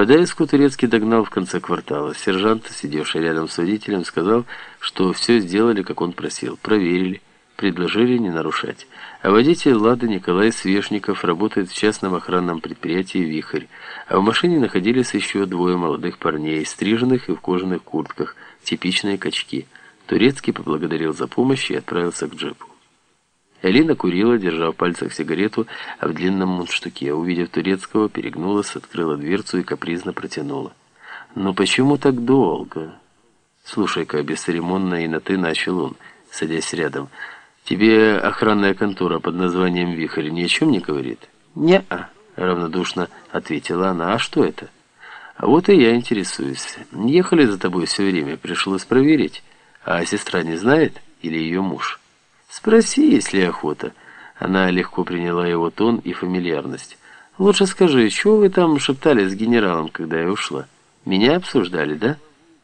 Подаевску турецкий догнал в конце квартала. Сержант, сидевший рядом с водителем, сказал, что все сделали, как он просил. Проверили, предложили не нарушать. А водитель Лады Николай Свешников работает в частном охранном предприятии «Вихрь». А в машине находились еще двое молодых парней, стриженных и в кожаных куртках, типичные качки. Турецкий поблагодарил за помощь и отправился к джипу. Элина курила, держа в пальцах сигарету, а в длинном мундштуке. Увидев турецкого, перегнулась, открыла дверцу и капризно протянула. «Ну почему так долго?» «Слушай-ка, бесцеремонно и на «ты» начал он, садясь рядом. Тебе охранная контора под названием «Вихрь» ни о чем не говорит?» «Не-а», равнодушно ответила она. «А что это?» «А вот и я интересуюсь. Ехали за тобой все время, пришлось проверить. А сестра не знает? Или ее муж?» «Спроси, если охота». Она легко приняла его тон и фамильярность. «Лучше скажи, чего вы там шептали с генералом, когда я ушла? Меня обсуждали, да?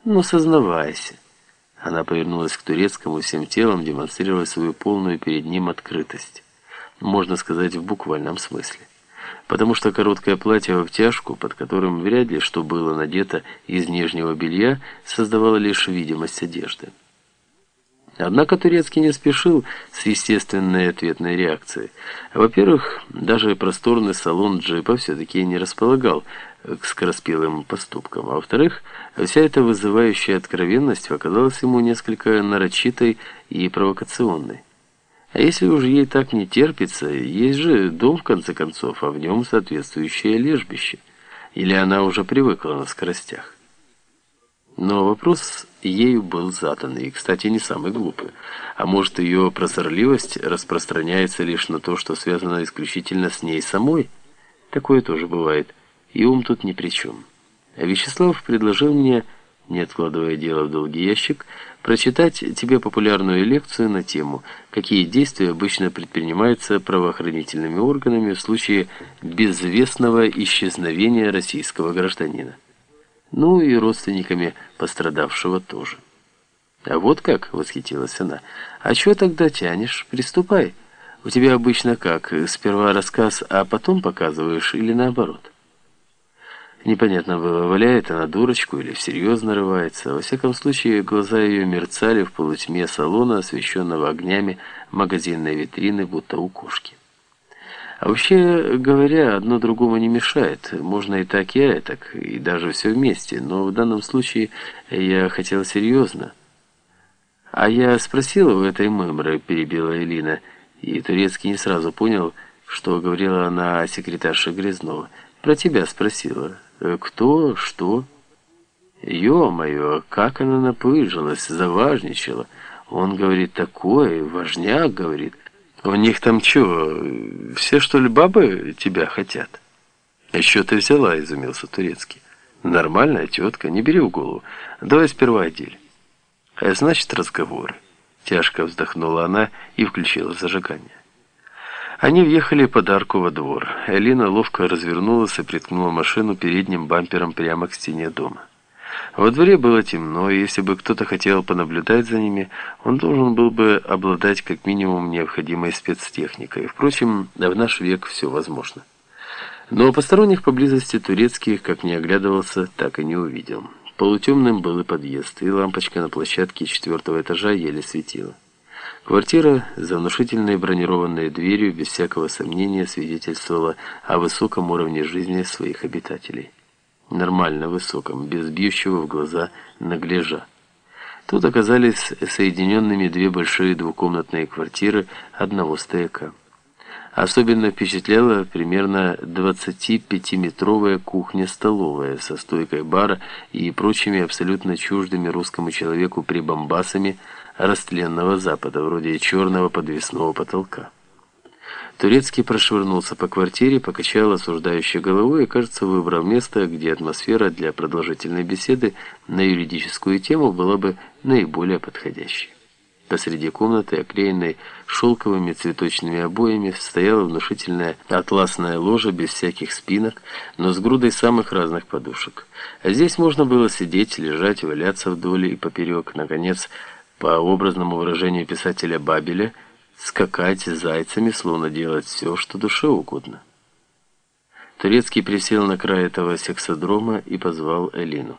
Ну, сознавайся». Она повернулась к турецкому всем телом, демонстрируя свою полную перед ним открытость. Можно сказать, в буквальном смысле. Потому что короткое платье в обтяжку, под которым вряд ли что было надето из нижнего белья, создавало лишь видимость одежды. Однако Турецкий не спешил с естественной ответной реакцией. Во-первых, даже просторный салон джипа все-таки не располагал к скороспелым поступкам. А во-вторых, вся эта вызывающая откровенность оказалась ему несколько нарочитой и провокационной. А если уж ей так не терпится, есть же дом в конце концов, а в нем соответствующее лежбище. Или она уже привыкла на скоростях. Но вопрос ею был задан, и, кстати, не самый глупый. А может, ее прозорливость распространяется лишь на то, что связано исключительно с ней самой? Такое тоже бывает, и ум тут ни при чем. А Вячеслав предложил мне, не откладывая дело в долгий ящик, прочитать тебе популярную лекцию на тему, какие действия обычно предпринимаются правоохранительными органами в случае безвестного исчезновения российского гражданина ну и родственниками пострадавшего тоже. «А вот как?» — восхитилась она. «А чего тогда тянешь? Приступай. У тебя обычно как, сперва рассказ, а потом показываешь или наоборот?» Непонятно было, валяет она дурочку или всерьез нарывается. Во всяком случае, глаза ее мерцали в полутьме салона, освещенного огнями магазинной витрины, будто у кошки. А вообще говоря, одно другому не мешает. Можно и так, и так, и даже все вместе. Но в данном случае я хотел серьезно. А я спросила у этой мымры, перебила Элина, и Турецкий не сразу понял, что говорила она о секретарше Грязнова. Про тебя спросила. Кто? Что? Ё-моё, как она напыжилась, заважничала. Он говорит такое, важняк, говорит. У них там что, все что ли бабы тебя хотят? А что ты взяла, изумился Турецкий. Нормальная тетка, не бери в голову. Давай сперва о деле. А значит, разговоры. Тяжко вздохнула она и включила зажигание. Они въехали под арку во двор. Элина ловко развернулась и приткнула машину передним бампером прямо к стене дома. Во дворе было темно, и если бы кто-то хотел понаблюдать за ними, он должен был бы обладать как минимум необходимой спецтехникой. Впрочем, в наш век все возможно. Но посторонних поблизости турецких, как не оглядывался, так и не увидел. Полутемным был и подъезд, и лампочка на площадке четвертого этажа еле светила. Квартира за внушительной бронированной дверью без всякого сомнения свидетельствовала о высоком уровне жизни своих обитателей нормально высоком, без бьющего в глаза нагляжа. Тут оказались соединенными две большие двухкомнатные квартиры одного стояка. Особенно впечатляла примерно 25-метровая кухня-столовая со стойкой бара и прочими абсолютно чуждыми русскому человеку прибамбасами растленного запада, вроде черного подвесного потолка. Турецкий прошвырнулся по квартире, покачал осуждающей головой и, кажется, выбрал место, где атмосфера для продолжительной беседы на юридическую тему была бы наиболее подходящей. Посреди комнаты, оклеенной шелковыми цветочными обоями, стояла внушительная атласная ложа без всяких спинок, но с грудой самых разных подушек. А здесь можно было сидеть, лежать, валяться вдоль и поперек. Наконец, по образному выражению писателя Бабеля – скакать зайцами, словно делать все, что душе угодно. Турецкий присел на край этого сексодрома и позвал Элину.